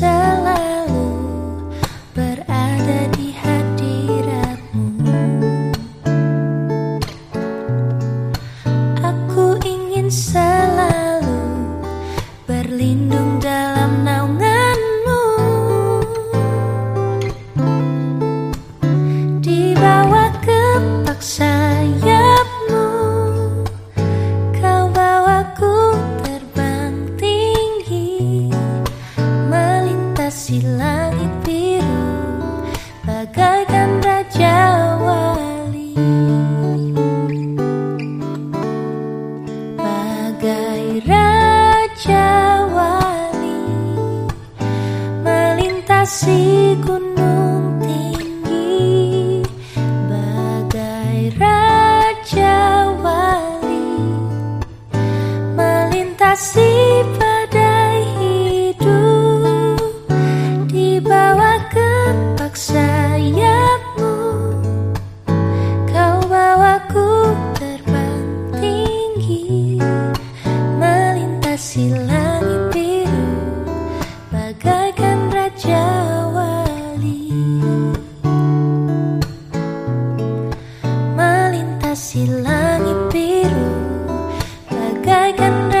myself. Langit biru Bagaikan raja wali. Bagai raja wali Melintasi gunung tinggi. Bagai raja wali Melintasi bawa kepak sayapmu Kau bawaku terbang tinggi Melintasi langit biru Bagaikan raja wali. Melintasi langit biru Bagaikan